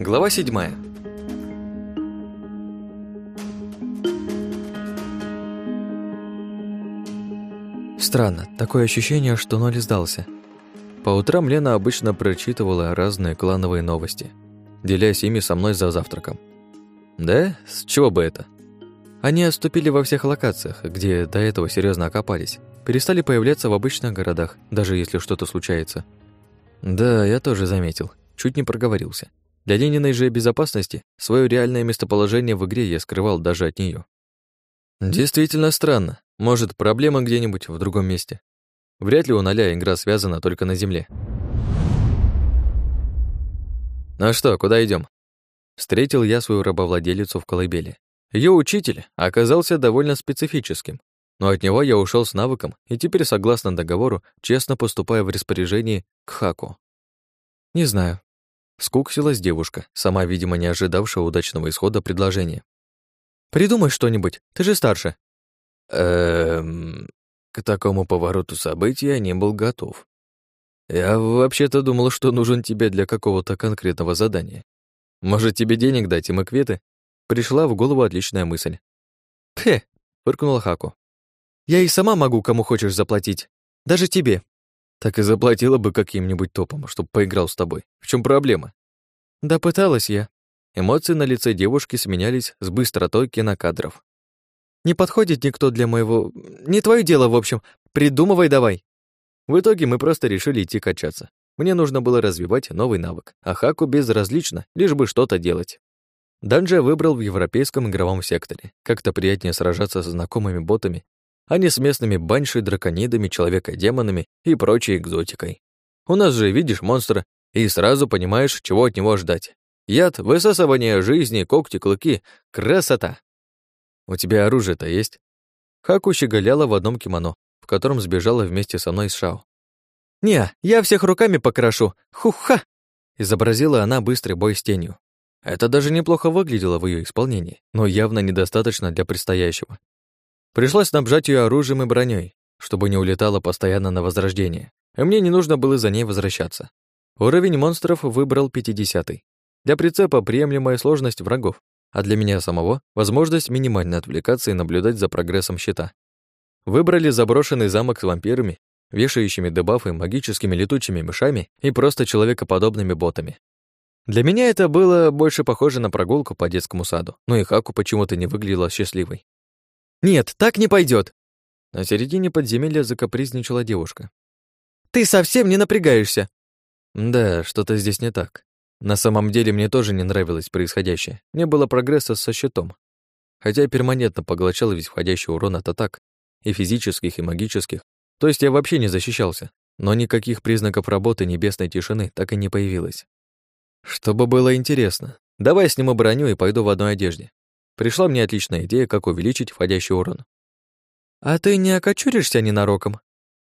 Глава седьмая. Странно, такое ощущение, что ноль сдался. По утрам Лена обычно прочитывала разные клановые новости, делясь ими со мной за завтраком. Да? С чего бы это? Они отступили во всех локациях, где до этого серьезно окопались, перестали появляться в обычных городах, даже если что-то случается. Да, я тоже заметил, чуть не проговорился. Для Лениной же безопасности свое реальное местоположение в игре я скрывал даже от нее. Действительно странно. Может, проблема где-нибудь в другом месте. Вряд ли у Ноля игра связана только на Земле. «Ну что, куда идем? Встретил я свою рабовладелицу в колыбели. Ее учитель оказался довольно специфическим, но от него я ушел с навыком и теперь, согласно договору, честно поступаю в распоряжении к Хаку. Не знаю. Скуксилась девушка, сама, видимо, не ожидавшая удачного исхода предложения. «Придумай что-нибудь, ты же старше». Эм... К такому повороту событий я не был готов. Я вообще-то думал, что нужен тебе для какого-то конкретного задания. Может, тебе денег дать и макветы? Пришла в голову отличная мысль. «Пхе!» — фыркнула Хаку. «Я и сама могу, кому хочешь заплатить. Даже тебе». «Так и заплатила бы каким-нибудь топом, чтоб поиграл с тобой. В чем проблема?» «Да пыталась я». Эмоции на лице девушки сменялись с быстротой кинокадров. «Не подходит никто для моего... Не твое дело, в общем. Придумывай давай». В итоге мы просто решили идти качаться. Мне нужно было развивать новый навык, а Хаку безразлично, лишь бы что-то делать. Данжа выбрал в европейском игровом секторе. Как-то приятнее сражаться со знакомыми ботами, а не с местными банши, драконидами, человека-демонами и прочей экзотикой. У нас же, видишь, монстра, и сразу понимаешь, чего от него ждать. Яд, высасывание жизни, когти, клыки — красота. У тебя оружие-то есть? Хаку щеголяла в одном кимоно, в котором сбежала вместе со мной с Шао. «Не, я всех руками покрашу. Хуха!» Изобразила она быстрый бой с тенью. Это даже неплохо выглядело в ее исполнении, но явно недостаточно для предстоящего. Пришлось снабжать ее оружием и броней, чтобы не улетала постоянно на возрождение, и мне не нужно было за ней возвращаться. Уровень монстров выбрал 50-й. Для прицепа приемлемая сложность врагов, а для меня самого — возможность минимально отвлекаться и наблюдать за прогрессом щита. Выбрали заброшенный замок с вампирами вешающими дебафы магическими летучими мышами и просто человекоподобными ботами. Для меня это было больше похоже на прогулку по детскому саду, но и Хаку почему-то не выглядела счастливой. «Нет, так не пойдет. На середине подземелья закапризничала девушка. «Ты совсем не напрягаешься!» Да, что-то здесь не так. На самом деле мне тоже не нравилось происходящее. Не было прогресса со щитом. Хотя я перманентно поглощал весь входящий урон от атак, и физических, и магических, то есть я вообще не защищался, но никаких признаков работы небесной тишины так и не появилось. Чтобы было интересно, давай сниму броню и пойду в одной одежде. Пришла мне отличная идея, как увеличить входящий урон. «А ты не окочуришься ненароком?»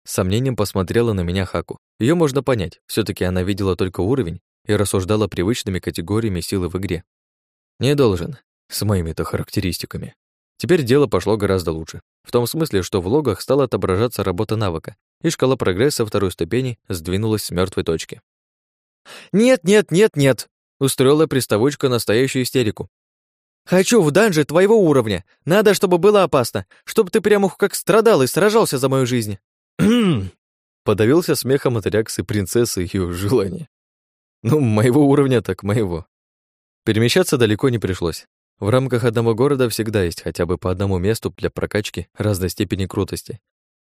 С сомнением посмотрела на меня Хаку. Ее можно понять, все таки она видела только уровень и рассуждала привычными категориями силы в игре. «Не должен, с моими-то характеристиками». Теперь дело пошло гораздо лучше. В том смысле, что в логах стала отображаться работа навыка, и шкала прогресса второй ступени сдвинулась с мертвой точки. «Нет, нет, нет, нет!» — устроила приставочка настоящую истерику. «Хочу в данже твоего уровня. Надо, чтобы было опасно, чтобы ты прямо как страдал и сражался за мою жизнь». Подавился смехом от реакции принцессы и ее желания. Ну, моего уровня так моего. Перемещаться далеко не пришлось. В рамках одного города всегда есть хотя бы по одному месту для прокачки разной степени крутости.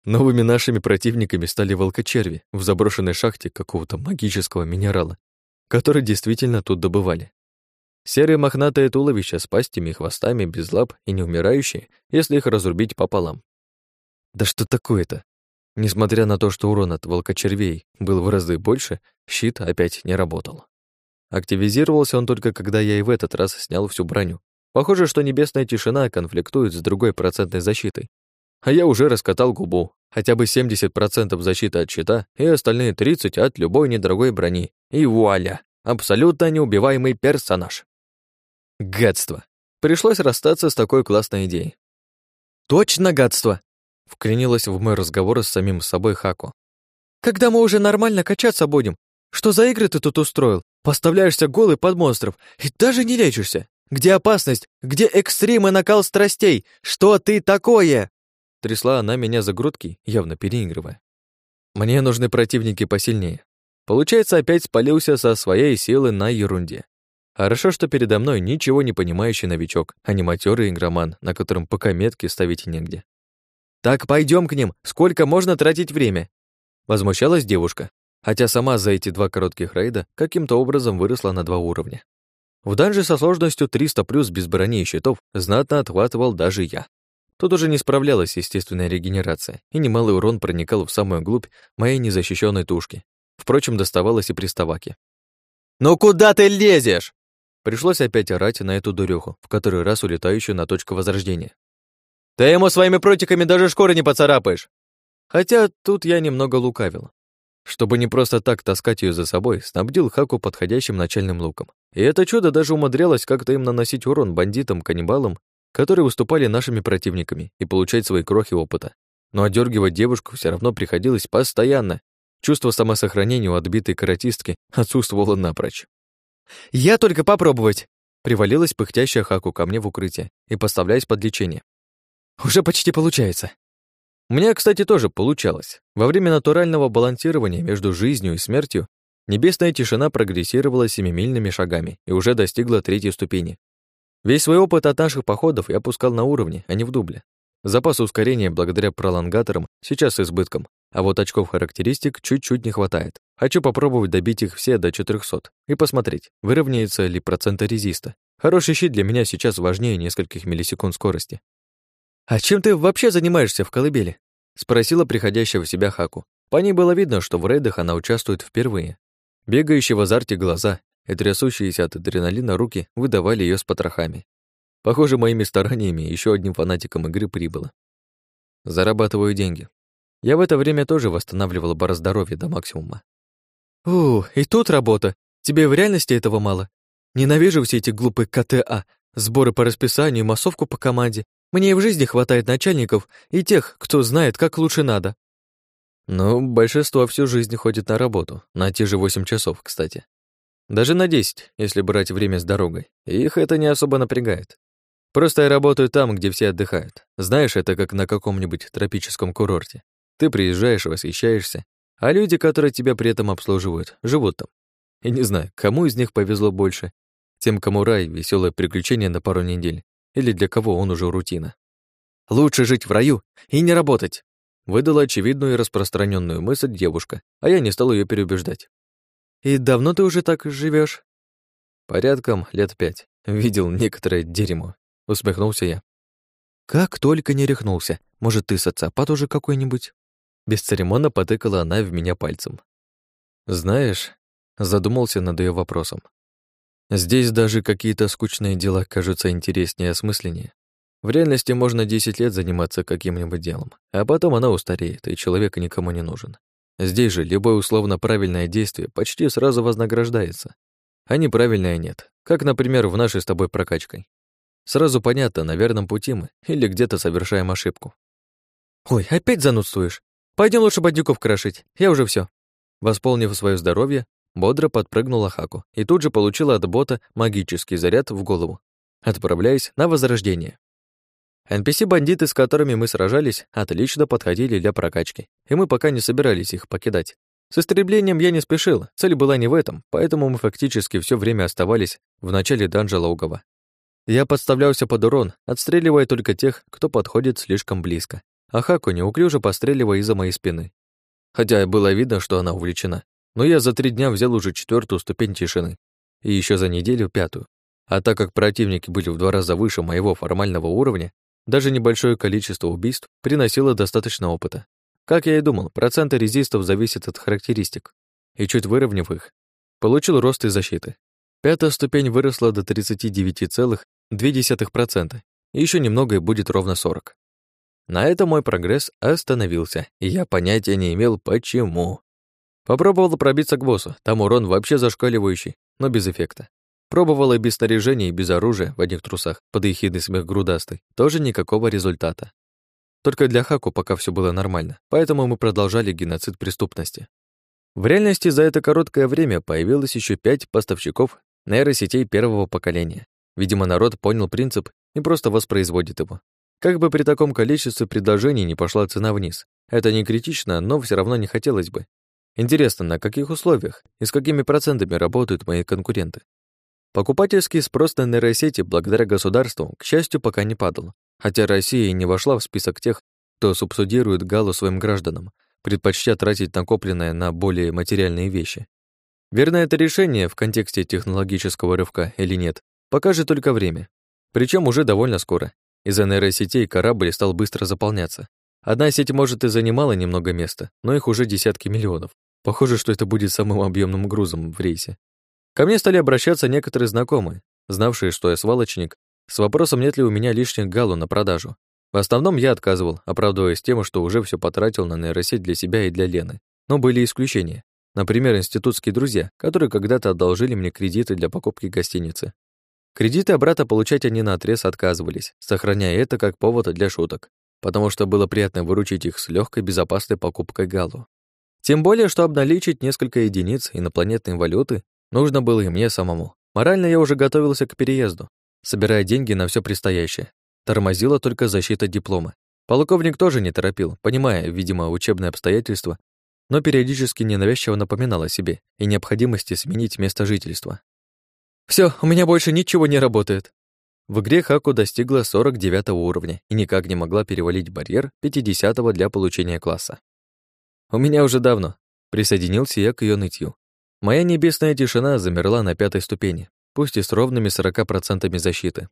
Новыми нашими противниками стали волкочерви в заброшенной шахте какого-то магического минерала, который действительно тут добывали. Серые мохнатые туловища с пастями и хвостами, без лап и не умирающие, если их разрубить пополам. Да что такое-то? Несмотря на то, что урон от волкочервей был в разы больше, щит опять не работал. Активизировался он только когда я и в этот раз снял всю броню. Похоже, что небесная тишина конфликтует с другой процентной защитой. А я уже раскатал губу. Хотя бы 70% защиты от щита и остальные 30% от любой недорогой брони. И вуаля! Абсолютно неубиваемый персонаж. Гадство. Пришлось расстаться с такой классной идеей. Точно гадство! Вклинилась в мой разговор с самим собой Хаку. Когда мы уже нормально качаться будем, Что за игры ты тут устроил? Поставляешься голый под монстров и даже не лечишься. Где опасность? Где экстрим и накал страстей? Что ты такое?» Трясла она меня за грудки, явно переигрывая. Мне нужны противники посильнее. Получается, опять спалился со своей силы на ерунде. Хорошо, что передо мной ничего не понимающий новичок, а не матерый игроман, на котором пока метки ставить негде. «Так пойдем к ним, сколько можно тратить время?» Возмущалась девушка, хотя сама за эти два коротких рейда каким-то образом выросла на два уровня. В данже со сложностью 300 плюс без брони и щитов знатно отхватывал даже я. Тут уже не справлялась естественная регенерация, и немалый урон проникал в самую глубь моей незащищенной тушки. Впрочем, доставалось и приставаки. «Ну куда ты лезешь?» Пришлось опять орать на эту дуреху, в который раз улетающую на точку возрождения. «Ты ему своими протиками даже шкуры не поцарапаешь!» Хотя тут я немного лукавил. Чтобы не просто так таскать ее за собой, снабдил Хаку подходящим начальным луком. И это чудо даже умудрялось как-то им наносить урон бандитам, каннибалам, которые выступали нашими противниками, и получать свои крохи опыта. Но одергивать девушку все равно приходилось постоянно. Чувство самосохранения у отбитой каратистки отсутствовало напрочь. «Я только попробовать!» Привалилась пыхтящая Хаку ко мне в укрытие и поставляясь под лечение. «Уже почти получается!» У меня, кстати, тоже получалось. Во время натурального балансирования между жизнью и смертью небесная тишина прогрессировала семимильными шагами и уже достигла третьей ступени. Весь свой опыт от наших походов я пускал на уровне, а не в дубле. Запас ускорения благодаря пролонгаторам сейчас с избытком, а вот очков характеристик чуть-чуть не хватает. Хочу попробовать добить их все до 400 и посмотреть, выровняется ли процент резиста. Хороший щит для меня сейчас важнее нескольких миллисекунд скорости. «А чем ты вообще занимаешься в колыбели?» — спросила приходящая в себя Хаку. По ней было видно, что в рейдах она участвует впервые. Бегающие в азарте глаза и трясущиеся от адреналина руки выдавали ее с потрохами. Похоже, моими стараниями еще одним фанатиком игры прибыло. Зарабатываю деньги. Я в это время тоже восстанавливала бар здоровья до максимума. «У, и тут работа. Тебе в реальности этого мало? Ненавижу все эти глупые КТА, сборы по расписанию, массовку по команде. Мне и в жизни хватает начальников и тех, кто знает, как лучше надо. Ну, большинство всю жизнь ходит на работу, на те же 8 часов, кстати. Даже на 10, если брать время с дорогой. Их это не особо напрягает. Просто я работаю там, где все отдыхают. Знаешь, это как на каком-нибудь тропическом курорте. Ты приезжаешь, восхищаешься, а люди, которые тебя при этом обслуживают, живут там. И не знаю, кому из них повезло больше. Тем, кому рай, веселое приключение на пару недель, или для кого он уже рутина. «Лучше жить в раю и не работать», выдала очевидную и распространенную мысль девушка, а я не стал ее переубеждать. «И давно ты уже так живешь? «Порядком лет пять. Видел некоторое дерьмо», — усмехнулся я. «Как только не рехнулся. Может, ты социопат уже какой-нибудь?» Бесцеремонно потыкала она в меня пальцем. «Знаешь...» — задумался над ее вопросом. Здесь даже какие-то скучные дела кажутся интереснее и осмысленнее. В реальности можно 10 лет заниматься каким-нибудь делом, а потом оно устареет, и человек никому не нужен. Здесь же любое условно правильное действие почти сразу вознаграждается, а неправильное нет, как, например, в нашей с тобой прокачкой. Сразу понятно, на верном пути мы или где-то совершаем ошибку. «Ой, опять занудствуешь? Пойдем лучше бандюков крошить, я уже все. Восполнив свое здоровье, Бодро подпрыгнула Хаку и тут же получила от бота магический заряд в голову, отправляясь на возрождение. NPC-бандиты, с которыми мы сражались, отлично подходили для прокачки, и мы пока не собирались их покидать. С истреблением я не спешил, цель была не в этом, поэтому мы фактически все время оставались в начале данжа логова. Я подставлялся под урон, отстреливая только тех, кто подходит слишком близко, а Хаку неуклюже постреливая из-за моей спины. Хотя было видно, что она увлечена, но я за три дня взял уже четвертую ступень тишины и еще за неделю пятую. А так как противники были в два раза выше моего формального уровня, даже небольшое количество убийств приносило достаточно опыта. Как я и думал, проценты резистов зависят от характеристик. И чуть выровняв их, получил рост и защиты. Пятая ступень выросла до 39,2%, и еще немного и будет ровно 40. На этом мой прогресс остановился, и я понятия не имел, почему. Попробовала пробиться к боссу, там урон вообще зашкаливающий, но без эффекта. Пробовала и без снаряжения, и без оружия в одних трусах, под ехидный смех грудастый, тоже никакого результата. Только для Хаку пока все было нормально, поэтому мы продолжали геноцид преступности. В реальности за это короткое время появилось еще пять поставщиков нейросетей первого поколения. Видимо, народ понял принцип и просто воспроизводит его. Как бы при таком количестве предложений не пошла цена вниз. Это не критично, но все равно не хотелось бы. Интересно, на каких условиях и с какими процентами работают мои конкуренты? Покупательский спрос на нейросети благодаря государству, к счастью, пока не падал, хотя Россия и не вошла в список тех, кто субсидирует галу своим гражданам, предпочтя тратить накопленное на более материальные вещи. Верно это решение в контексте технологического рывка или нет, покажет только время. Причем уже довольно скоро. Из-за нейросетей корабль стал быстро заполняться. Одна сеть, может, и занимала немного места, но их уже десятки миллионов. Похоже, что это будет самым объемным грузом в рейсе. Ко мне стали обращаться некоторые знакомые, знавшие, что я свалочник, с вопросом, нет ли у меня лишних галу на продажу. В основном я отказывал, оправдываясь тем, что уже все потратил на нейросеть для себя и для Лены. Но были исключения. Например, институтские друзья, которые когда-то одолжили мне кредиты для покупки гостиницы. Кредиты обратно получать они наотрез отказывались, сохраняя это как повод для шуток, потому что было приятно выручить их с легкой безопасной покупкой галу. Тем более, что обналичить несколько единиц инопланетной валюты нужно было и мне самому. Морально я уже готовился к переезду, собирая деньги на все предстоящее. Тормозила только защита диплома. Полковник тоже не торопил, понимая, видимо, учебные обстоятельства, но периодически ненавязчиво напоминал о себе и необходимости сменить место жительства. Все, у меня больше ничего не работает». В игре Хаку достигла 49 уровня и никак не могла перевалить барьер 50 для получения класса. У меня уже давно. Присоединился я к ее нытью. Моя небесная тишина замерла на пятой ступени, пусть и с ровными 40% защиты.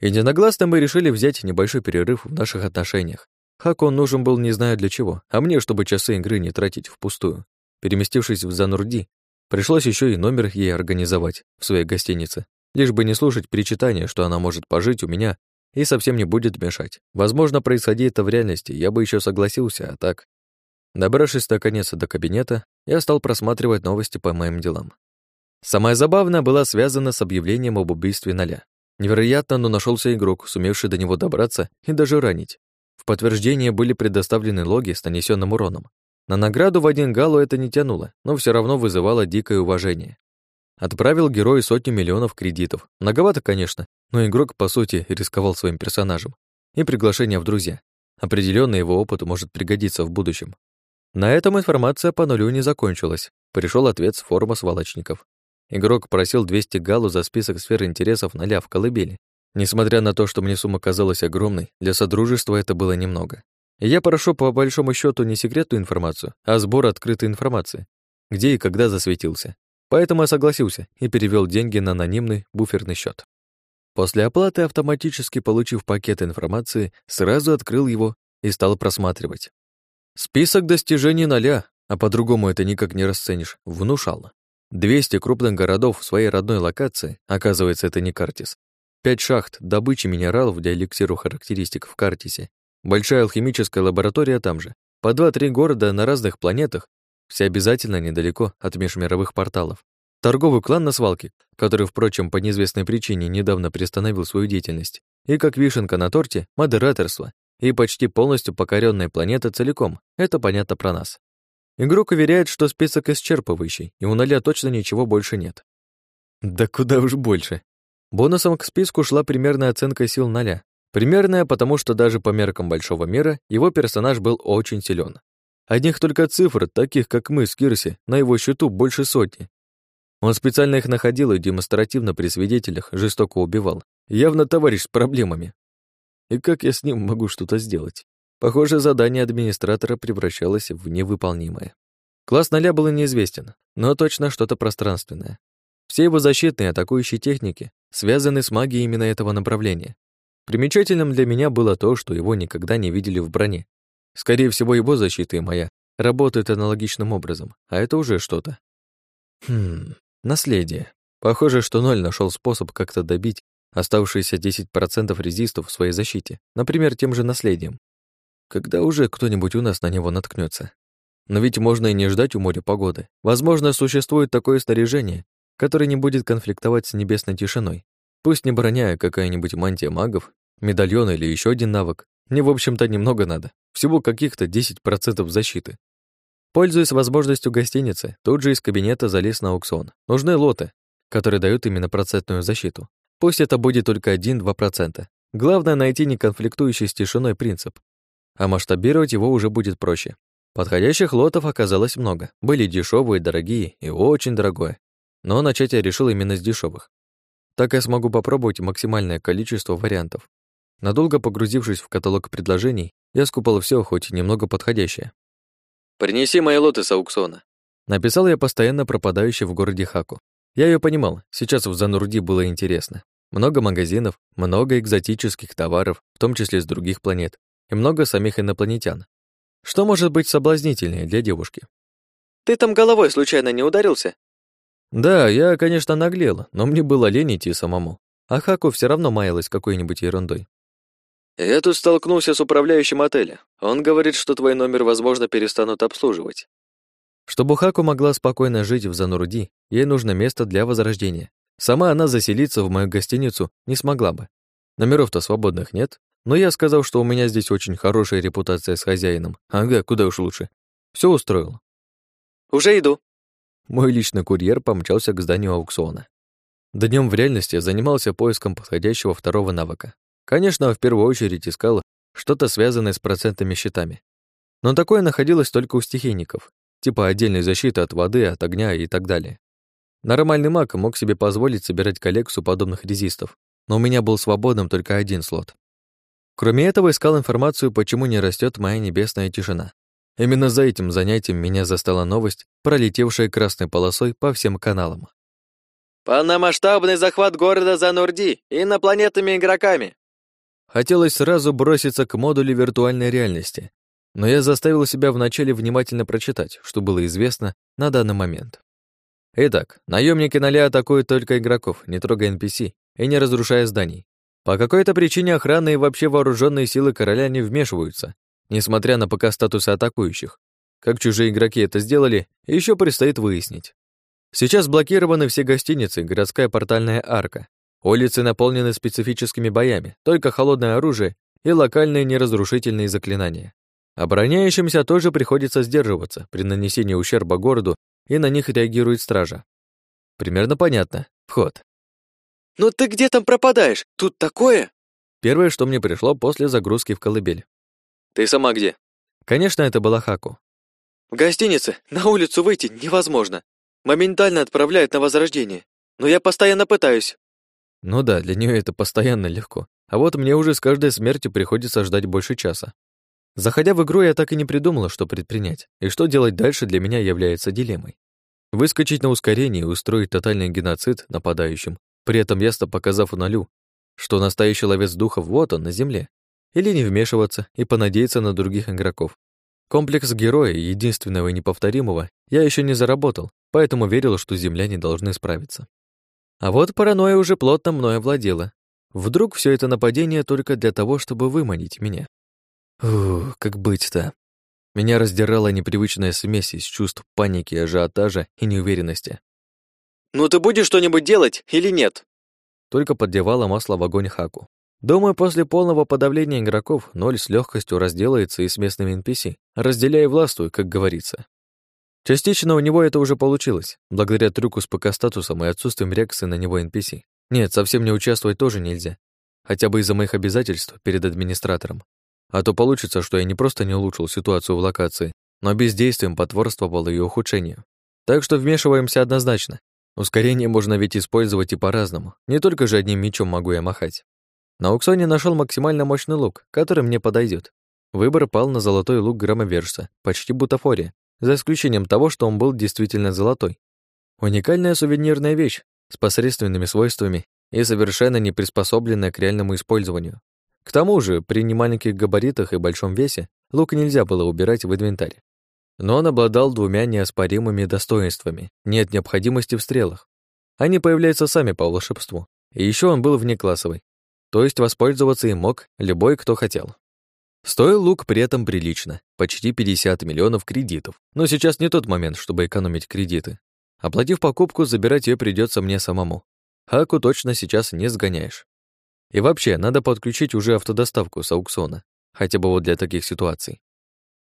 Единогласно мы решили взять небольшой перерыв в наших отношениях. Хаку нужен был не знаю для чего, а мне, чтобы часы игры не тратить впустую. Переместившись в Занурди, пришлось еще и номер ей организовать в своей гостинице, лишь бы не слушать причитания, что она может пожить у меня и совсем не будет мешать. Возможно, происходи это в реальности, я бы еще согласился, а так... Добравшись наконец до кабинета, я стал просматривать новости по моим делам. Самое забавное было связано с объявлением об убийстве Ноля. Невероятно, но нашелся игрок, сумевший до него добраться и даже ранить. В подтверждение были предоставлены логи с нанесенным уроном. На награду в один галу это не тянуло, но все равно вызывало дикое уважение. Отправил герою сотни миллионов кредитов. Многовато, конечно, но игрок, по сути, рисковал своим персонажем. И приглашение в друзья. Определенно его опыт может пригодиться в будущем. На этом информация по нулю не закончилась. Пришел ответ с форума свалочников. Игрок просил 200 галу за список сфер интересов ноля в колыбели. Несмотря на то, что мне сумма казалась огромной, для Содружества это было немного. Я прошу по большому счету не секретную информацию, а сбор открытой информации, где и когда засветился. Поэтому я согласился и перевел деньги на анонимный буферный счет. После оплаты, автоматически получив пакет информации, сразу открыл его и стал просматривать. Список достижений ноля, а по-другому это никак не расценишь, внушал. 200 крупных городов в своей родной локации, оказывается, это не Картис. 5 шахт добычи минералов для эликсиру характеристик в Картисе. Большая алхимическая лаборатория там же. По 2-3 города на разных планетах, все обязательно недалеко от межмировых порталов. Торговый клан на свалке, который, впрочем, по неизвестной причине недавно приостановил свою деятельность. И как вишенка на торте, модераторство, и почти полностью покоренная планета целиком. Это понятно про нас. Игрок уверяет, что список исчерпывающий, и у ноля точно ничего больше нет. Да куда уж больше. Бонусом к списку шла примерная оценка сил ноля. Примерная, потому что даже по меркам большого мира его персонаж был очень силен. Одних только цифр, таких как мы с Кирси, на его счету больше сотни. Он специально их находил и демонстративно при свидетелях жестоко убивал. Явно товарищ с проблемами. И как я с ним могу что-то сделать? Похоже, задание администратора превращалось в невыполнимое. Класс ноля был неизвестен, но точно что-то пространственное. Все его защитные атакующие техники связаны с магией именно этого направления. Примечательным для меня было то, что его никогда не видели в броне. Скорее всего, его защита и моя работают аналогичным образом, а это уже что-то. Хм, наследие. Похоже, что Ноль нашел способ как-то добить оставшиеся 10% резистов в своей защите, например, тем же наследием. Когда уже кто-нибудь у нас на него наткнется? Но ведь можно и не ждать у моря погоды. Возможно, существует такое снаряжение, которое не будет конфликтовать с небесной тишиной. Пусть не броня, а какая-нибудь мантия магов, медальон или еще один навык. Мне, в общем-то, немного надо. Всего каких-то 10% защиты. Пользуясь возможностью гостиницы, тут же из кабинета залез на аукцион. Нужны лоты, которые дают именно процентную защиту. Пусть это будет только 1-2%. Главное найти неконфликтующий с тишиной принцип. А масштабировать его уже будет проще. Подходящих лотов оказалось много. Были дешевые, дорогие и очень дорогое. Но начать я решил именно с дешевых. Так я смогу попробовать максимальное количество вариантов. Надолго погрузившись в каталог предложений, я скупал все, хоть немного подходящее. «Принеси мои лоты с аукциона», — написал я постоянно пропадающий в городе Хаку. Я ее понимал, сейчас в Занурди было интересно. Много магазинов, много экзотических товаров, в том числе с других планет, и много самих инопланетян. Что может быть соблазнительнее для девушки? «Ты там головой случайно не ударился?» Да, я, конечно, наглел, но мне было лень идти самому. А Хаку все равно маялась какой-нибудь ерундой. Я тут столкнулся с управляющим отеля. Он говорит, что твой номер, возможно, перестанут обслуживать. Чтобы Хаку могла спокойно жить в Зануруди, ей нужно место для возрождения. Сама она заселиться в мою гостиницу не смогла бы. Номеров-то свободных нет, но я сказал, что у меня здесь очень хорошая репутация с хозяином. Ага, куда уж лучше. Все устроил. Уже иду. Мой личный курьер помчался к зданию аукциона. Днем в реальности занимался поиском подходящего второго навыка. Конечно, в первую очередь искал что-то связанное с процентными счетами. Но такое находилось только у стихийников, типа отдельной защиты от воды, от огня и так далее. Нормальный маг мог себе позволить собирать коллекцию подобных резистов, но у меня был свободным только один слот. Кроме этого, искал информацию, почему не растет моя небесная тишина. Именно за этим занятием меня застала новость, пролетевшая красной полосой по всем каналам. «Полномасштабный захват города Занурди инопланетными игроками!» Хотелось сразу броситься к модулю виртуальной реальности, но я заставил себя вначале внимательно прочитать, что было известно на данный момент. Итак, наемники Ноля атакуют только игроков, не трогая NPC и не разрушая зданий. По какой-то причине охрана и вообще вооруженные силы короля не вмешиваются, несмотря на пока статусы атакующих. Как чужие игроки это сделали, еще предстоит выяснить. Сейчас блокированы все гостиницы, городская портальная арка, Улицы наполнены специфическими боями, только холодное оружие и локальные неразрушительные заклинания. Обороняющимся тоже приходится сдерживаться при нанесении ущерба городу, и на них реагирует стража. Примерно понятно. Вход. «Ну ты где там пропадаешь? Тут такое?» Первое, что мне пришло после загрузки в колыбель. «Ты сама где?» Конечно, это была Хаку. «В гостинице. На улицу выйти невозможно. Моментально отправляют на возрождение. Но я постоянно пытаюсь. Ну да, для нее это постоянно легко. А вот мне уже с каждой смертью приходится ждать больше часа. Заходя в игру, я так и не придумала, что предпринять, и что делать дальше для меня является дилеммой. Выскочить на ускорение и устроить тотальный геноцид нападающим, при этом ясно показав нулю, что настоящий ловец духов вот он, на земле. Или не вмешиваться и понадеяться на других игроков. Комплекс героя, единственного и неповторимого, я еще не заработал, поэтому верил, что земляне должны справиться. А вот паранойя уже плотно мною владела. Вдруг все это нападение только для того, чтобы выманить меня. Ух, как быть-то? Меня раздирала непривычная смесь из чувств паники, ажиотажа и неуверенности. «Ну ты будешь что-нибудь делать или нет?» Только поддевала масло в огонь Хаку. Думаю, после полного подавления игроков ноль с легкостью разделается и с местными NPC, разделяя властвуй, как говорится. Частично у него это уже получилось, благодаря трюку с ПК-статусом и отсутствием реакции на него NPC. Нет, совсем не участвовать тоже нельзя. Хотя бы из-за моих обязательств перед администратором. А то получится, что я не просто не улучшил ситуацию в локации, но бездействием потворствовал ее ухудшению. Так что вмешиваемся однозначно. Ускорение можно ведь использовать и по-разному. Не только же одним мечом могу я махать. На аукционе нашел максимально мощный лук, который мне подойдет. Выбор пал на золотой лук громовержца, почти бутафория, за исключением того, что он был действительно золотой. Уникальная сувенирная вещь с посредственными свойствами и совершенно не приспособленная к реальному использованию. К тому же, при немаленьких габаритах и большом весе лук нельзя было убирать в инвентарь. Но он обладал двумя неоспоримыми достоинствами. Нет необходимости в стрелах. Они появляются сами по волшебству. И еще он был внеклассовый. То есть воспользоваться им мог любой, кто хотел. Стоил лук при этом прилично, почти 50 миллионов кредитов. Но сейчас не тот момент, чтобы экономить кредиты. Оплатив покупку, забирать ее придется мне самому. Хаку точно сейчас не сгоняешь. И вообще, надо подключить уже автодоставку с аукциона, хотя бы вот для таких ситуаций.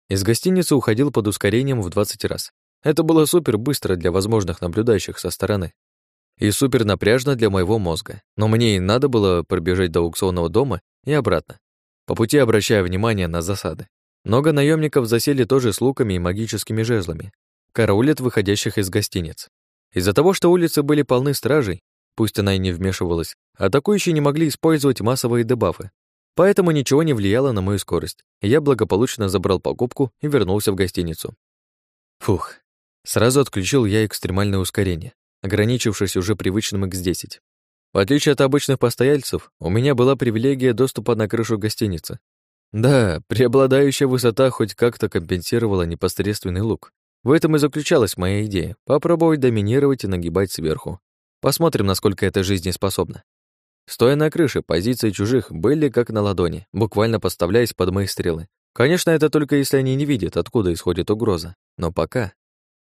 Из гостиницы уходил под ускорением в 20 раз. Это было супер быстро для возможных наблюдающих со стороны. И супер напряжно для моего мозга. Но мне и надо было пробежать до аукционного дома и обратно. По пути обращая внимание на засады. Много наемников засели тоже с луками и магическими жезлами. Караулят выходящих из гостиниц. Из-за того, что улицы были полны стражей, пусть она и не вмешивалась, атакующие не могли использовать массовые дебафы. Поэтому ничего не влияло на мою скорость, я благополучно забрал покупку и вернулся в гостиницу. Фух, сразу отключил я экстремальное ускорение, ограничившись уже привычным X10. В отличие от обычных постояльцев, у меня была привилегия доступа на крышу гостиницы. Да, преобладающая высота хоть как-то компенсировала непосредственный лук. В этом и заключалась моя идея — попробовать доминировать и нагибать сверху. Посмотрим, насколько это жизнеспособно. Стоя на крыше, позиции чужих были как на ладони, буквально подставляясь под мои стрелы. Конечно, это только если они не видят, откуда исходит угроза. Но пока...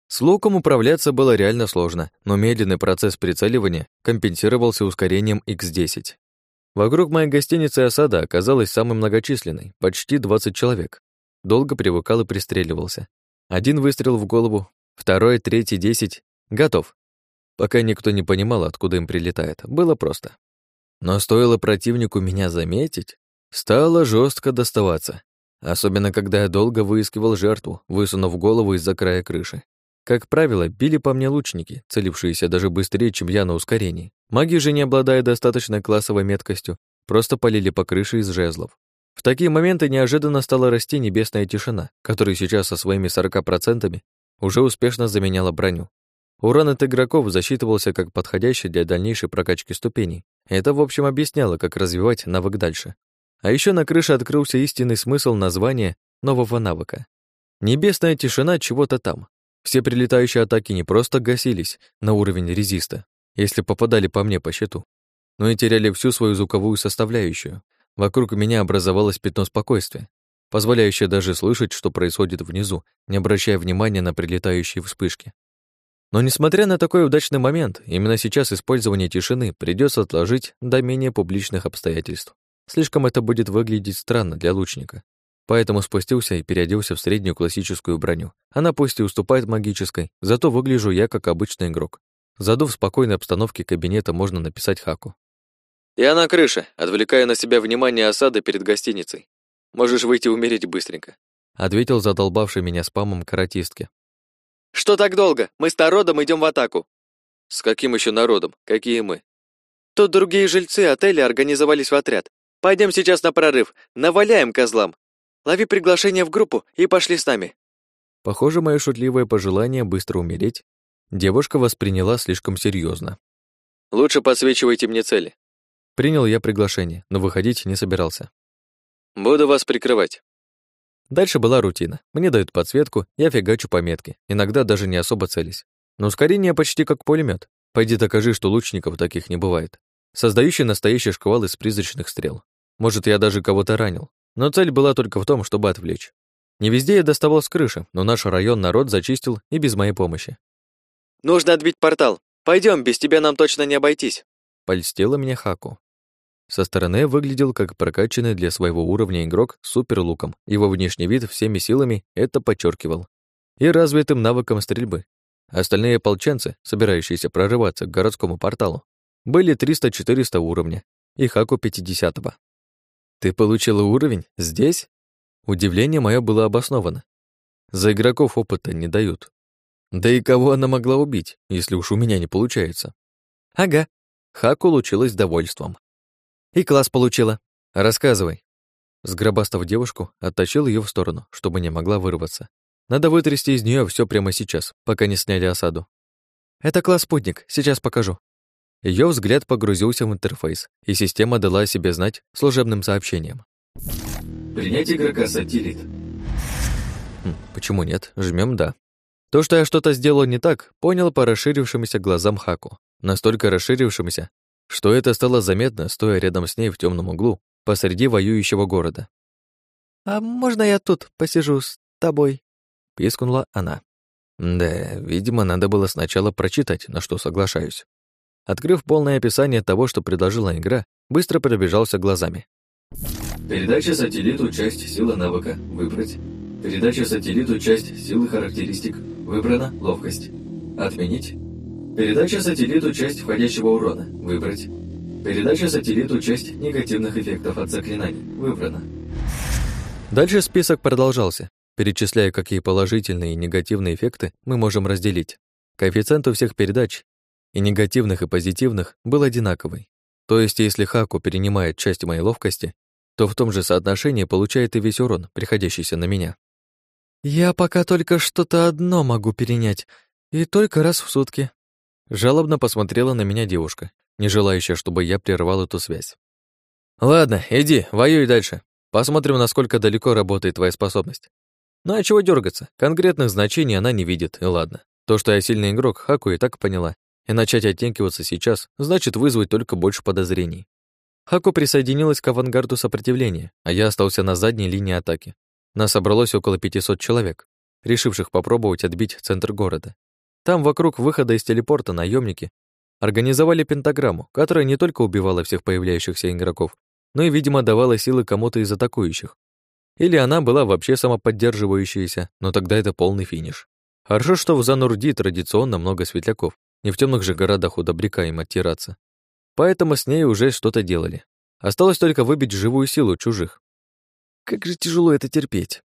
С луком управляться было реально сложно, но медленный процесс прицеливания компенсировался ускорением X10. Вокруг моей гостиницы осада оказалась самой многочисленной, почти 20 человек. Долго привыкал и пристреливался. Один выстрел в голову, второй, третий, десять. Готов. Пока никто не понимал, откуда им прилетает. Было просто. Но стоило противнику меня заметить, стало жестко доставаться. Особенно, когда я долго выискивал жертву, высунув голову из-за края крыши. Как правило, били по мне лучники, целившиеся даже быстрее, чем я на ускорении. Маги же, не обладая достаточной классовой меткостью, просто полили по крыше из жезлов. В такие моменты неожиданно стала расти небесная тишина, которая сейчас со своими 40% уже успешно заменяла броню. Урон от игроков засчитывался как подходящий для дальнейшей прокачки ступеней. Это, в общем, объясняло, как развивать навык дальше. А еще на крыше открылся истинный смысл названия нового навыка. Небесная тишина чего-то там. Все прилетающие атаки не просто гасились на уровень резиста, если попадали по мне по счету, но и теряли всю свою звуковую составляющую. Вокруг меня образовалось пятно спокойствия, позволяющее даже слышать, что происходит внизу, не обращая внимания на прилетающие вспышки. Но несмотря на такой удачный момент, именно сейчас использование тишины придется отложить до менее публичных обстоятельств. Слишком это будет выглядеть странно для лучника. Поэтому спустился и переоделся в среднюю классическую броню. Она пусть и уступает магической, зато выгляжу я как обычный игрок. Задув в спокойной обстановке кабинета, можно написать Хаку. «Я на крыше, отвлекаю на себя внимание осады перед гостиницей. Можешь выйти умереть быстренько», ответил задолбавший меня спамом каратистки. «Что так долго? Мы с народом идем в атаку». «С каким еще народом? Какие мы?» «Тут другие жильцы отеля организовались в отряд. Пойдем сейчас на прорыв, наваляем козлам. Лови приглашение в группу и пошли с нами». Похоже, мое шутливое пожелание быстро умереть девушка восприняла слишком серьезно. «Лучше подсвечивайте мне цели». Принял я приглашение, но выходить не собирался. «Буду вас прикрывать». Дальше была рутина. Мне дают подсветку, я фигачу по метке, иногда даже не особо целясь. Но ускорение почти как пулемет. Пойди докажи, что лучников таких не бывает. Создающий настоящий шквал из призрачных стрел. Может, я даже кого-то ранил. Но цель была только в том, чтобы отвлечь. Не везде я доставал с крыши, но наш район народ зачистил и без моей помощи. «Нужно отбить портал. Пойдем, без тебя нам точно не обойтись». Польстила меня Хаку. Со стороны выглядел как прокачанный для своего уровня игрок с суперлуком. Его внешний вид всеми силами это подчеркивал. И развитым навыком стрельбы. Остальные ополченцы, собирающиеся прорываться к городскому порталу, были 300-400 уровня, и Хаку 50-го. «Ты получила уровень? Здесь?» Удивление мое было обосновано. За игроков опыта не дают. Да и кого она могла убить, если уж у меня не получается? Ага. Хаку лучилась довольством. И класс получила. Рассказывай. Сгробастав девушку, оттащил ее в сторону, чтобы не могла вырваться. Надо вытрясти из нее все прямо сейчас, пока не сняли осаду. Это класс спутник, сейчас покажу. Ее взгляд погрузился в интерфейс, и система дала о себе знать служебным сообщением. Принять игрока сателлит. Хм, почему нет? Жмем да. То, что я что-то сделал не так, понял по расширившимся глазам Хаку. Настолько расширившимся, что это стало заметно, стоя рядом с ней в темном углу, посреди воюющего города. «А можно я тут посижу с тобой?» — пискнула она. Да, видимо, надо было сначала прочитать, на что соглашаюсь. Открыв полное описание того, что предложила игра, быстро пробежался глазами. Передача сателлиту часть силы навыка. Выбрать. Передача сателлиту часть силы характеристик. Выбрана ловкость. Отменить. Передача сателлиту часть входящего урона. Выбрать. Передача сателлиту часть негативных эффектов от заклинаний. Выбрана. Дальше список продолжался, перечисляя, какие положительные и негативные эффекты мы можем разделить. Коэффициент у всех передач, и негативных, и позитивных, был одинаковый. То есть, если Хаку перенимает часть моей ловкости, то в том же соотношении получает и весь урон, приходящийся на меня. «Я пока только что-то одно могу перенять, и только раз в сутки». Жалобно посмотрела на меня девушка, не желающая, чтобы я прервал эту связь. «Ладно, иди, воюй дальше. Посмотрим, насколько далеко работает твоя способность. Ну а чего дергаться? Конкретных значений она не видит, и ладно. То, что я сильный игрок, Хаку и так поняла. И начать оттенкиваться сейчас, значит вызвать только больше подозрений. Хаку присоединилась к авангарду сопротивления, а я остался на задней линии атаки. Нас собралось около 500 человек, решивших попробовать отбить центр города. Там вокруг выхода из телепорта наемники организовали пентаграмму, которая не только убивала всех появляющихся игроков, но и, видимо, давала силы кому-то из атакующих. Или она была вообще самоподдерживающаяся, но тогда это полный финиш. Хорошо, что в Занурди традиционно много светляков, не в темных же городах у добряка им оттираться. Поэтому с ней уже что-то делали. Осталось только выбить живую силу чужих. Как же тяжело это терпеть.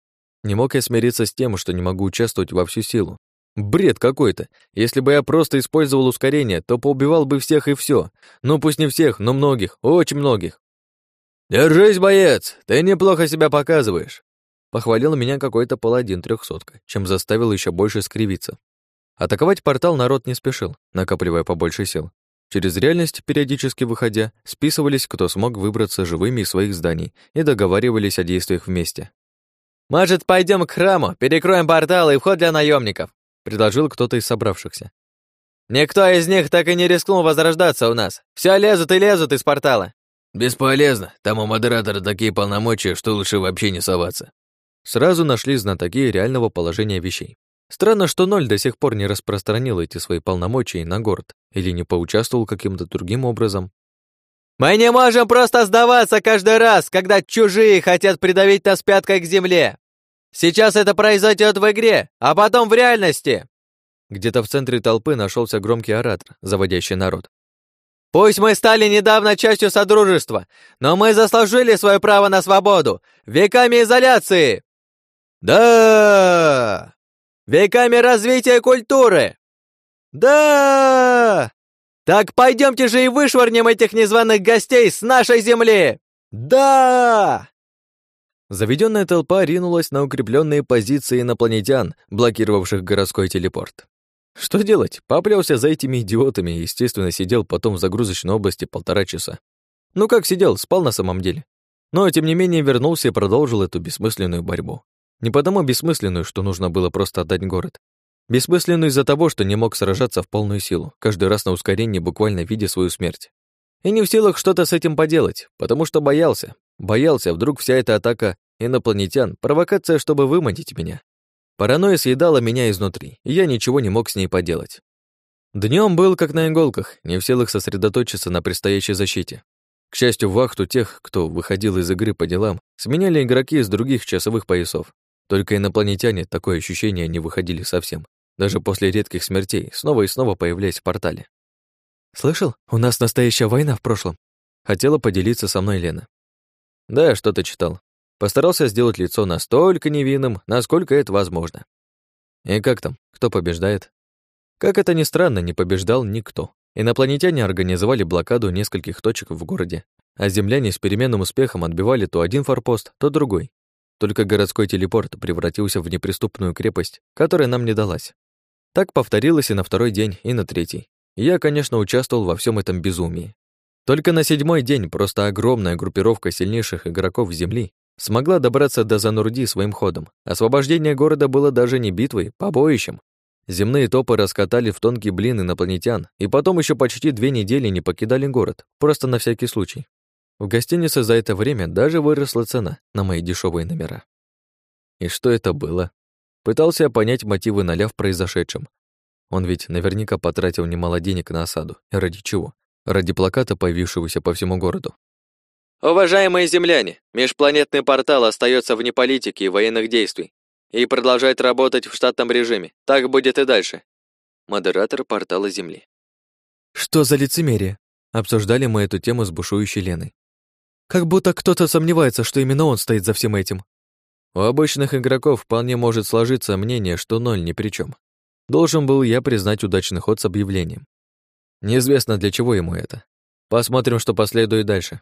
Не мог я смириться с тем, что не могу участвовать во всю силу. Бред какой-то. Если бы я просто использовал ускорение, то поубивал бы всех и все. Ну пусть не всех, но многих, очень многих. «Держись, боец, ты неплохо себя показываешь», похвалил меня какой-то паладин трехсотка, чем заставил еще больше скривиться. Атаковать портал народ не спешил, накапливая побольше сил. Через реальность, периодически выходя, списывались, кто смог выбраться живыми из своих зданий и договаривались о действиях вместе. «Может, пойдем к храму, перекроем портал и вход для наемников, предложил кто-то из собравшихся. «Никто из них так и не рискнул возрождаться у нас. Все лезут и лезут из портала». «Бесполезно. Там у модератора такие полномочия, что лучше вообще не соваться». Сразу нашли знатоки реального положения вещей. Странно, что Ноль до сих пор не распространил эти свои полномочия на город или не поучаствовал каким-то другим образом. «Мы не можем просто сдаваться каждый раз, когда чужие хотят придавить нас пяткой к земле. Сейчас это произойдет в игре, а потом в реальности!» Где-то в центре толпы нашелся громкий оратор, заводящий народ. «Пусть мы стали недавно частью Содружества, но мы заслужили свое право на свободу веками изоляции!» «Да!» Веками развития культуры! Да! Так пойдемте же и вышвырнем этих незваных гостей с нашей земли! Да! Заведенная толпа ринулась на укрепленные позиции инопланетян, блокировавших городской телепорт. Что делать? Поплелся за этими идиотами и, естественно, сидел потом в загрузочной области полтора часа. Ну как сидел, спал на самом деле. Но, тем не менее, вернулся и продолжил эту бессмысленную борьбу. Не потому бессмысленную, что нужно было просто отдать город. Бессмысленную из-за того, что не мог сражаться в полную силу, каждый раз на ускорении, буквально видя свою смерть. И не в силах что-то с этим поделать, потому что боялся. Боялся, вдруг вся эта атака инопланетян — провокация, чтобы выманить меня. Паранойя съедала меня изнутри, и я ничего не мог с ней поделать. Днем был как на иголках, не в силах сосредоточиться на предстоящей защите. К счастью, вахту тех, кто выходил из игры по делам, сменяли игроки из других часовых поясов. Только инопланетяне такое ощущение не выходили совсем. Даже после редких смертей, снова и снова появляясь в портале. «Слышал? У нас настоящая война в прошлом». Хотела поделиться со мной Лена. Да, что-то читал. Постарался сделать лицо настолько невинным, насколько это возможно. И как там? Кто побеждает? Как это ни странно, не побеждал никто. Инопланетяне организовали блокаду нескольких точек в городе, а земляне с переменным успехом отбивали то один форпост, то другой. Только городской телепорт превратился в неприступную крепость, которая нам не далась. Так повторилось и на второй день, и на третий. Я, конечно, участвовал во всем этом безумии. Только на седьмой день просто огромная группировка сильнейших игроков Земли смогла добраться до Занурди своим ходом. Освобождение города было даже не битвой, побоищем. Земные топы раскатали в тонкий блин инопланетян, и потом еще почти две недели не покидали город, просто на всякий случай. В гостинице за это время даже выросла цена на мои дешевые номера. И что это было? Пытался я понять мотивы Ноля в произошедшем. Он ведь наверняка потратил немало денег на осаду. И ради чего? Ради плаката, появившегося по всему городу. Уважаемые земляне, межпланетный портал остается вне политики и военных действий. и продолжать работать в штатном режиме. Так будет и дальше. Модератор портала Земли. Что за лицемерие? Обсуждали мы эту тему с бушующей Леной. Как будто кто-то сомневается, что именно он стоит за всем этим. У обычных игроков вполне может сложиться мнение, что ноль ни при чем. Должен был я признать удачный ход с объявлением. Неизвестно, для чего ему это. Посмотрим, что последует дальше.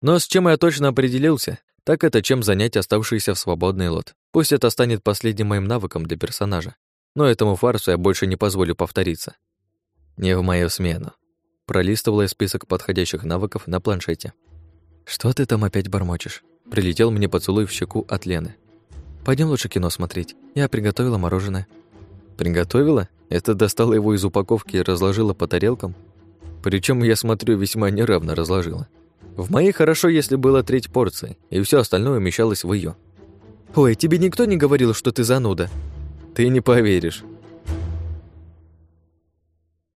Но с чем я точно определился, так это чем занять оставшийся в свободный лот. Пусть это станет последним моим навыком для персонажа, но этому фарсу я больше не позволю повториться. Не в мою смену. Пролистывал я список подходящих навыков на планшете. «Что ты там опять бормочешь?» Прилетел мне поцелуй в щеку от Лены. Пойдем лучше кино смотреть. Я приготовила мороженое». «Приготовила? Это достала его из упаковки и разложила по тарелкам? Причем я смотрю, весьма неравно разложила. В моей хорошо, если было треть порции, и все остальное умещалось в ее. «Ой, тебе никто не говорил, что ты зануда?» «Ты не поверишь.